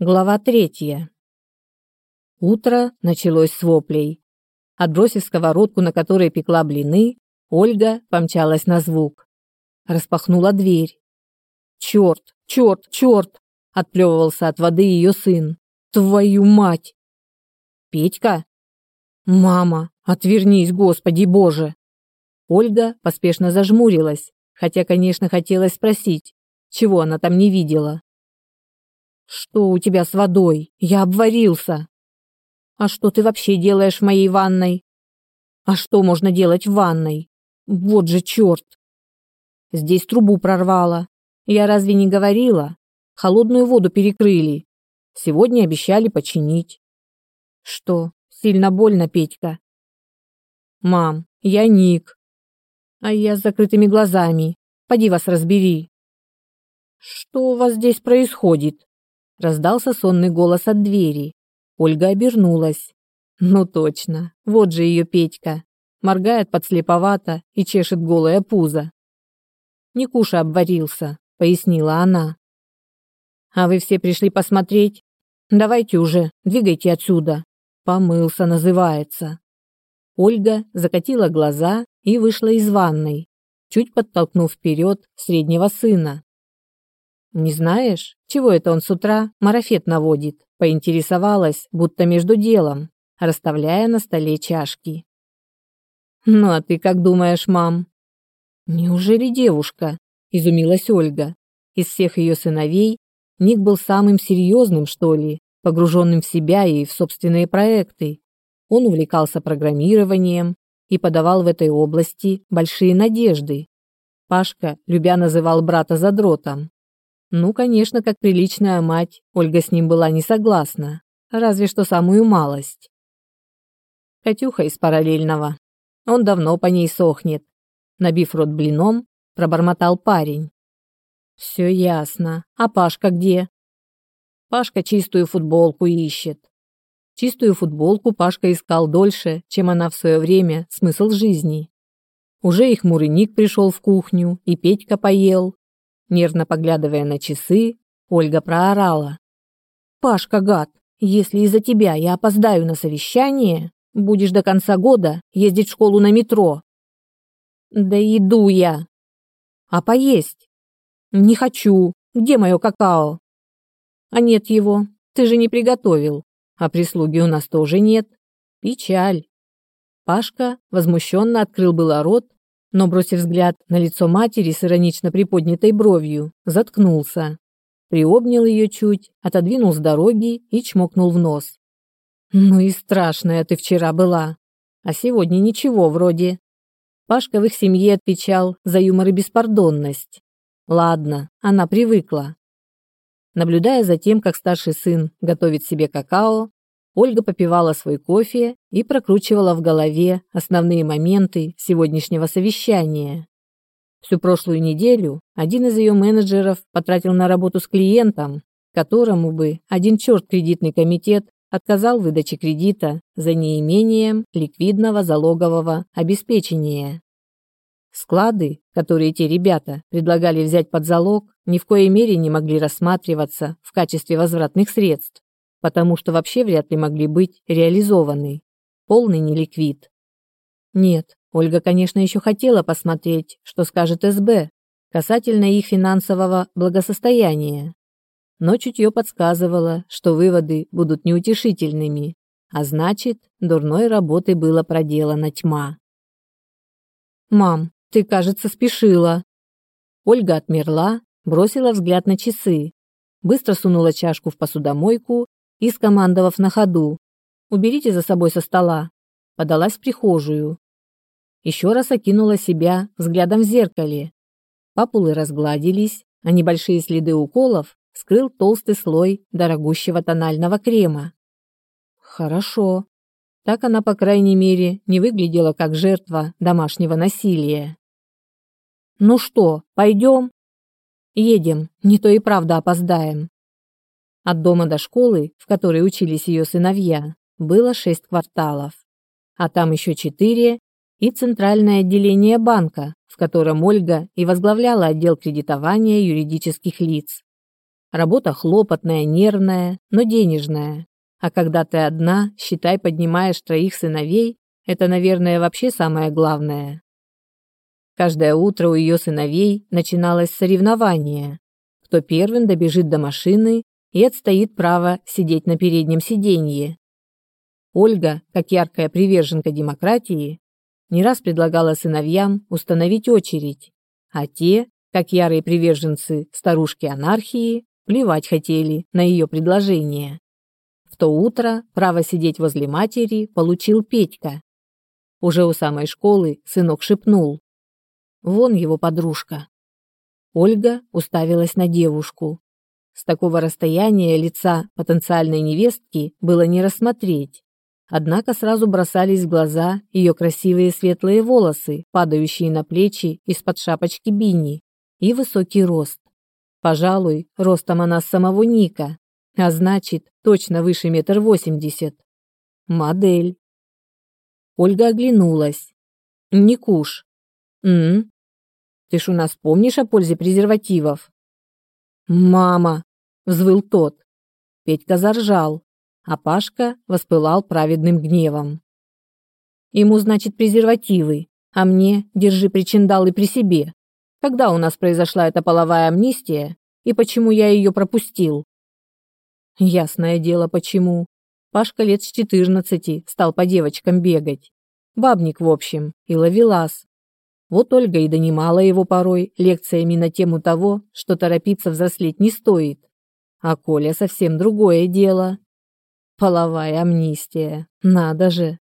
Глава третья. Утро началось с воплей. Отбросив сковородку, на которой пекла блины, Ольга помчалась на звук. Распахнула дверь. «Черт, черт, черт!» – отплевывался от воды ее сын. «Твою мать!» «Петька?» «Мама, отвернись, Господи Боже!» Ольга поспешно зажмурилась, хотя, конечно, хотелось спросить, чего она там не видела. Что у тебя с водой? Я обварился. А что ты вообще делаешь в моей ванной? А что можно делать в ванной? Вот же черт! Здесь трубу прорвало. Я разве не говорила? Холодную воду перекрыли. Сегодня обещали починить. Что, сильно больно, Петька? Мам, я Ник. А я с закрытыми глазами. Поди вас разбери. Что у вас здесь происходит? Раздался сонный голос от двери. Ольга обернулась. Ну точно, вот же ее Петька. Моргает подслеповато и чешет голое пузо. Никуша обварился, пояснила она. А вы все пришли посмотреть? Давайте уже, двигайте отсюда. Помылся называется. Ольга закатила глаза и вышла из ванной, чуть подтолкнув вперед среднего сына. «Не знаешь, чего это он с утра марафет наводит?» Поинтересовалась, будто между делом, расставляя на столе чашки. «Ну а ты как думаешь, мам?» «Неужели девушка?» – изумилась Ольга. Из всех ее сыновей Ник был самым серьезным, что ли, погруженным в себя и в собственные проекты. Он увлекался программированием и подавал в этой области большие надежды. Пашка, любя, называл брата задротом. Ну, конечно, как приличная мать, Ольга с ним была не согласна, разве что самую малость. Катюха из параллельного. Он давно по ней сохнет. Набив рот блином, пробормотал парень. Все ясно. А Пашка где? Пашка чистую футболку ищет. Чистую футболку Пашка искал дольше, чем она в свое время смысл жизни. Уже их мурыник пришел в кухню, и Петька поел, Нервно поглядывая на часы, Ольга проорала. «Пашка, гад, если из-за тебя я опоздаю на совещание, будешь до конца года ездить в школу на метро». «Да иду я». «А поесть?» «Не хочу. Где мое какао?» «А нет его. Ты же не приготовил. А прислуги у нас тоже нет. Печаль». Пашка возмущенно открыл было рот, но, бросив взгляд на лицо матери с иронично приподнятой бровью, заткнулся. Приобнял ее чуть, отодвинул с дороги и чмокнул в нос. «Ну и страшная ты вчера была. А сегодня ничего вроде». Пашка в их семье отвечал за юмор и беспардонность. Ладно, она привыкла. Наблюдая за тем, как старший сын готовит себе какао, Ольга попивала свой кофе и прокручивала в голове основные моменты сегодняшнего совещания. Всю прошлую неделю один из ее менеджеров потратил на работу с клиентом, которому бы один черт кредитный комитет отказал в выдаче кредита за неимением ликвидного залогового обеспечения. Склады, которые те ребята предлагали взять под залог, ни в коей мере не могли рассматриваться в качестве возвратных средств потому что вообще вряд ли могли быть реализованы. Полный неликвид. Нет, Ольга, конечно, еще хотела посмотреть, что скажет СБ касательно их финансового благосостояния. Но чутье подсказывало, что выводы будут неутешительными, а значит, дурной работы было проделана тьма. «Мам, ты, кажется, спешила». Ольга отмерла, бросила взгляд на часы, быстро сунула чашку в посудомойку и, скомандовав на ходу, «Уберите за собой со стола», подалась в прихожую. Еще раз окинула себя взглядом в зеркале. Папулы разгладились, а небольшие следы уколов скрыл толстый слой дорогущего тонального крема. Хорошо. Так она, по крайней мере, не выглядела как жертва домашнего насилия. «Ну что, пойдем?» «Едем, не то и правда опоздаем». От дома до школы, в которой учились ее сыновья, было шесть кварталов. А там еще четыре и центральное отделение банка, в котором Ольга и возглавляла отдел кредитования юридических лиц. Работа хлопотная, нервная, но денежная. А когда ты одна, считай, поднимаешь троих сыновей, это, наверное, вообще самое главное. Каждое утро у ее сыновей начиналось соревнование. Кто первым добежит до машины и отстоит право сидеть на переднем сиденье. Ольга, как яркая приверженка демократии, не раз предлагала сыновьям установить очередь, а те, как ярые приверженцы старушки анархии, плевать хотели на ее предложение. В то утро право сидеть возле матери получил Петька. Уже у самой школы сынок шепнул. Вон его подружка. Ольга уставилась на девушку. С такого расстояния лица потенциальной невестки было не рассмотреть. Однако сразу бросались в глаза ее красивые светлые волосы, падающие на плечи из-под шапочки бини, и высокий рост. Пожалуй, ростом она с самого Ника, а значит, точно выше метр восемьдесят. Модель. Ольга оглянулась. Никуш. М, Ты ж у нас помнишь о пользе презервативов? Мама, взвыл тот. Петька заржал, а Пашка воспылал праведным гневом. Ему, значит, презервативы, а мне держи причиндалы при себе. Когда у нас произошла эта половая амнистия и почему я ее пропустил? Ясное дело, почему. Пашка лет с четырнадцати стал по девочкам бегать. Бабник, в общем, и ловелас. Вот Ольга и донимала его порой лекциями на тему того, что торопиться взрослеть не стоит. А Коля совсем другое дело. Половая амнистия. Надо же.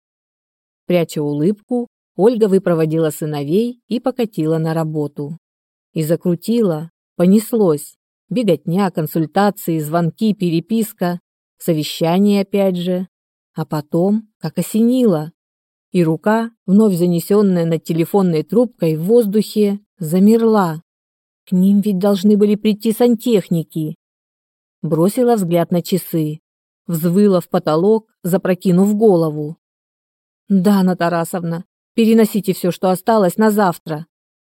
Пряча улыбку, Ольга выпроводила сыновей и покатила на работу. И закрутила, понеслось. Беготня, консультации, звонки, переписка, совещание опять же. А потом, как осенило, и рука, вновь занесенная над телефонной трубкой в воздухе, замерла. К ним ведь должны были прийти сантехники. Бросила взгляд на часы. Взвыла в потолок, запрокинув голову. «Да, Анна переносите все, что осталось, на завтра»,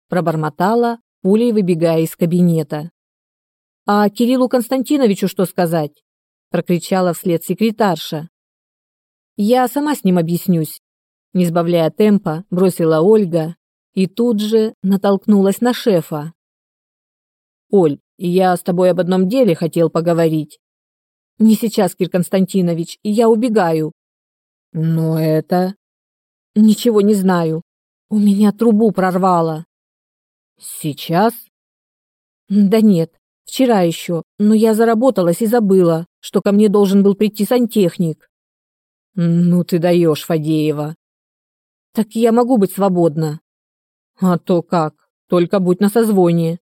пробормотала, пулей выбегая из кабинета. «А Кириллу Константиновичу что сказать?» прокричала вслед секретарша. «Я сама с ним объяснюсь», не сбавляя темпа, бросила Ольга и тут же натолкнулась на шефа. «Оль, я с тобой об одном деле хотел поговорить». «Не сейчас, Кир Константинович, я убегаю». «Но это...» «Ничего не знаю. У меня трубу прорвало». Сейчас? Да нет, вчера еще, но я заработалась и забыла, что ко мне должен был прийти сантехник. Ну ты даешь, Фадеева. Так я могу быть свободна. А то как, только будь на созвоне.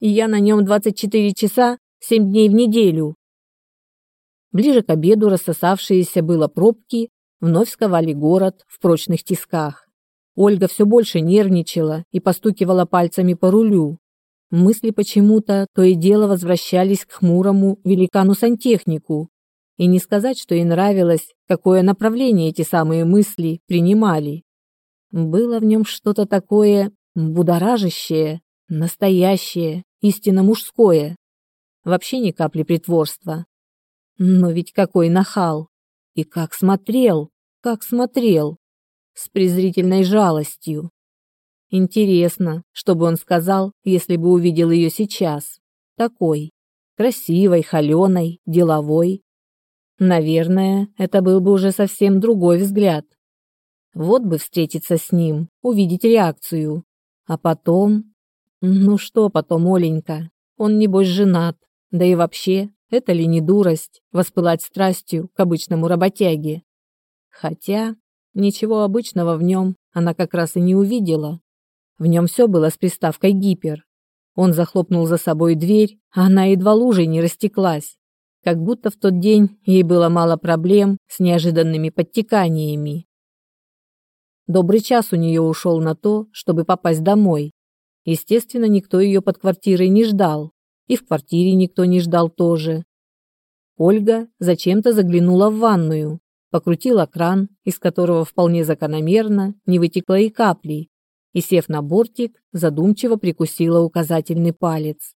И я на нем 24 часа, 7 дней в неделю. Ближе к обеду рассосавшиеся было пробки вновь сковали город в прочных тисках. Ольга все больше нервничала и постукивала пальцами по рулю. Мысли почему-то то и дело возвращались к хмурому великану-сантехнику. И не сказать, что ей нравилось, какое направление эти самые мысли принимали. Было в нем что-то такое будоражащее, настоящее, истинно мужское. Вообще ни капли притворства. Но ведь какой нахал! И как смотрел, как смотрел! с презрительной жалостью. Интересно, что бы он сказал, если бы увидел ее сейчас. Такой. Красивой, холеной, деловой. Наверное, это был бы уже совсем другой взгляд. Вот бы встретиться с ним, увидеть реакцию. А потом... Ну что потом, Оленька? Он, небось, женат. Да и вообще, это ли не дурость, воспылать страстью к обычному работяге? Хотя, Ничего обычного в нем она как раз и не увидела. В нем все было с приставкой «гипер». Он захлопнул за собой дверь, а она едва лужей не растеклась. Как будто в тот день ей было мало проблем с неожиданными подтеканиями. Добрый час у нее ушел на то, чтобы попасть домой. Естественно, никто ее под квартирой не ждал. И в квартире никто не ждал тоже. Ольга зачем-то заглянула в ванную, покрутила кран, из которого вполне закономерно не вытекло и капли, и, сев на бортик, задумчиво прикусила указательный палец.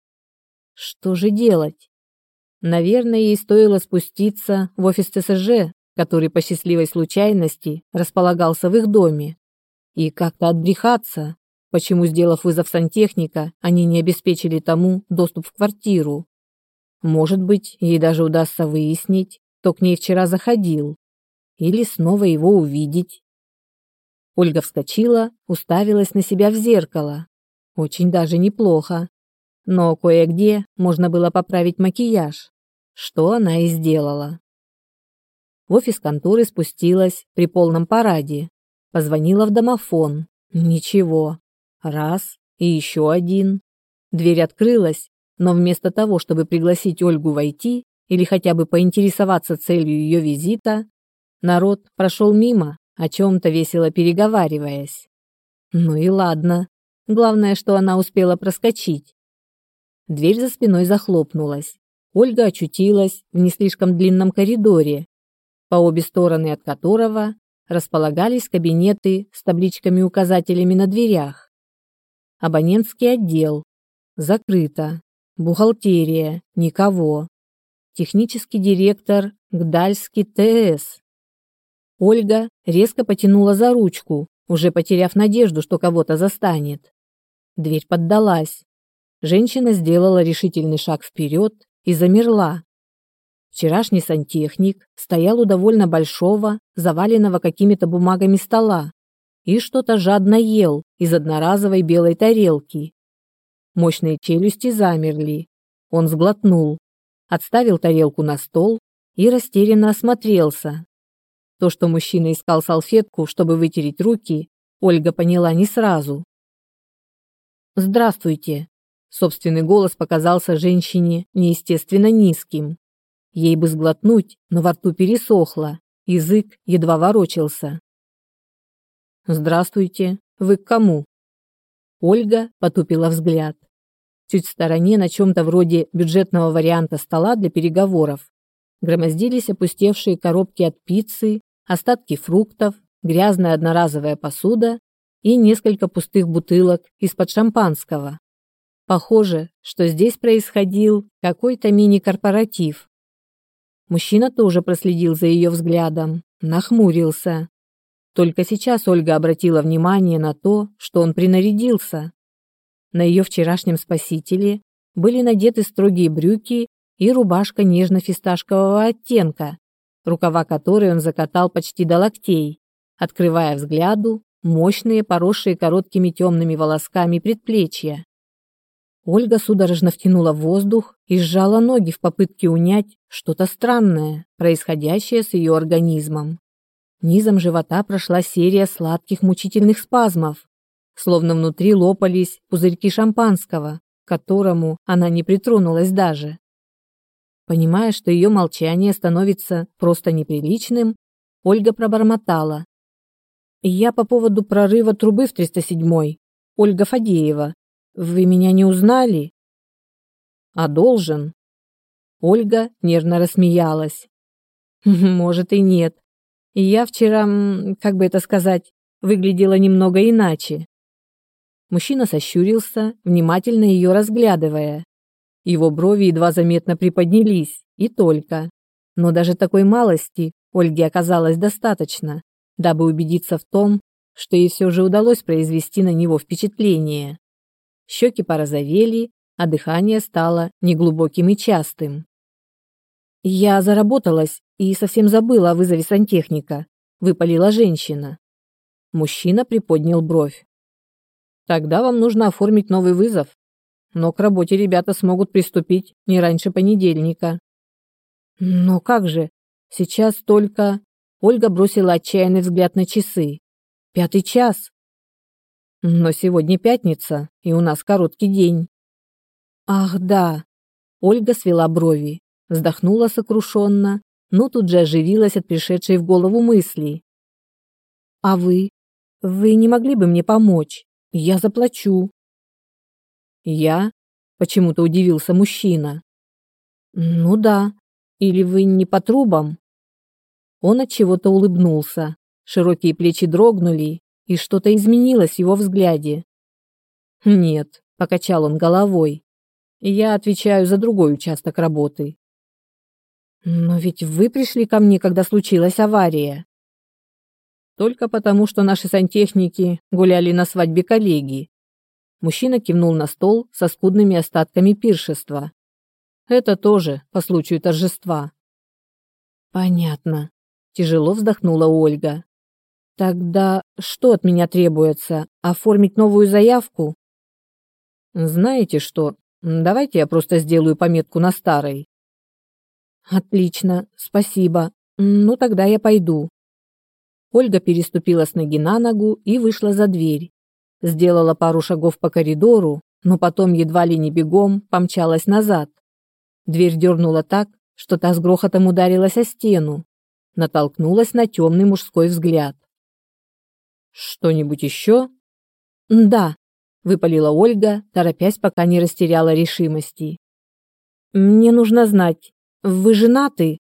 Что же делать? Наверное, ей стоило спуститься в офис ТСЖ, который по счастливой случайности располагался в их доме, и как-то отбрехаться, почему, сделав вызов сантехника, они не обеспечили тому доступ в квартиру. Может быть, ей даже удастся выяснить, кто к ней вчера заходил, или снова его увидеть. Ольга вскочила, уставилась на себя в зеркало. Очень даже неплохо. Но кое-где можно было поправить макияж, что она и сделала. В офис конторы спустилась при полном параде. Позвонила в домофон. Ничего. Раз и еще один. Дверь открылась, но вместо того, чтобы пригласить Ольгу войти или хотя бы поинтересоваться целью ее визита, народ прошел мимо, о чем-то весело переговариваясь. Ну и ладно. Главное, что она успела проскочить. Дверь за спиной захлопнулась. Ольга очутилась в не слишком длинном коридоре, по обе стороны от которого располагались кабинеты с табличками-указателями на дверях. Абонентский отдел. Закрыто. Бухгалтерия. Никого. Технический директор Гдальский ТС. Ольга резко потянула за ручку, уже потеряв надежду, что кого-то застанет. Дверь поддалась. Женщина сделала решительный шаг вперед и замерла. Вчерашний сантехник стоял у довольно большого, заваленного какими-то бумагами стола и что-то жадно ел из одноразовой белой тарелки. Мощные челюсти замерли. Он сглотнул, отставил тарелку на стол и растерянно осмотрелся. То, что мужчина искал салфетку, чтобы вытереть руки, Ольга поняла не сразу. «Здравствуйте!» Собственный голос показался женщине неестественно низким. Ей бы сглотнуть, но во рту пересохло, язык едва ворочался. «Здравствуйте. Вы к кому?» Ольга потупила взгляд. Чуть в стороне, на чем-то вроде бюджетного варианта стола для переговоров, громоздились опустевшие коробки от пиццы, остатки фруктов, грязная одноразовая посуда и несколько пустых бутылок из-под шампанского. Похоже, что здесь происходил какой-то мини-корпоратив. Мужчина тоже проследил за ее взглядом, нахмурился. Только сейчас Ольга обратила внимание на то, что он принарядился. На ее вчерашнем спасителе были надеты строгие брюки и рубашка нежно-фисташкового оттенка, рукава которой он закатал почти до локтей, открывая взгляду мощные, поросшие короткими темными волосками предплечья. Ольга судорожно втянула воздух и сжала ноги в попытке унять что-то странное, происходящее с ее организмом. Низом живота прошла серия сладких мучительных спазмов, словно внутри лопались пузырьки шампанского, к которому она не притронулась даже. Понимая, что ее молчание становится просто неприличным, Ольга пробормотала. «Я по поводу прорыва трубы в 307-й. Ольга Фадеева. Вы меня не узнали?» «А должен?» Ольга нервно рассмеялась. «Может и нет. Я вчера, как бы это сказать, выглядела немного иначе. Мужчина сощурился, внимательно ее разглядывая. Его брови едва заметно приподнялись, и только. Но даже такой малости Ольге оказалось достаточно, дабы убедиться в том, что ей все же удалось произвести на него впечатление. Щеки порозовели, а дыхание стало неглубоким и частым. «Я заработалась и совсем забыла о вызове сантехника», — выпалила женщина. Мужчина приподнял бровь. «Тогда вам нужно оформить новый вызов. Но к работе ребята смогут приступить не раньше понедельника». «Но как же? Сейчас только...» Ольга бросила отчаянный взгляд на часы. «Пятый час». «Но сегодня пятница, и у нас короткий день». «Ах, да». Ольга свела брови вздохнула сокрушенно, но тут же оживилась от пришедшей в голову мысли. «А вы? Вы не могли бы мне помочь? Я заплачу». «Я?» – почему-то удивился мужчина. «Ну да. Или вы не по трубам?» Он от чего-то улыбнулся. Широкие плечи дрогнули, и что-то изменилось в его взгляде. «Нет», – покачал он головой. «Я отвечаю за другой участок работы. Но ведь вы пришли ко мне, когда случилась авария. Только потому, что наши сантехники гуляли на свадьбе коллеги. Мужчина кивнул на стол со скудными остатками пиршества. Это тоже по случаю торжества. Понятно. Тяжело вздохнула Ольга. Тогда что от меня требуется? Оформить новую заявку? Знаете что? Давайте я просто сделаю пометку на старой. Отлично, спасибо. Ну тогда я пойду. Ольга переступила с ноги на ногу и вышла за дверь. Сделала пару шагов по коридору, но потом едва ли не бегом помчалась назад. Дверь дернула так, что та с грохотом ударилась о стену, натолкнулась на темный мужской взгляд. «Что-нибудь еще?» «Да», — выпалила Ольга, торопясь, пока не растеряла решимости. «Мне нужно знать, вы женаты?»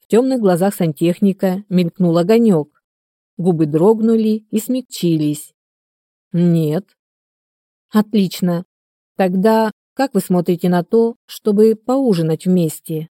В темных глазах сантехника мелькнул огонек. Губы дрогнули и смягчились. «Нет». «Отлично. Тогда как вы смотрите на то, чтобы поужинать вместе?»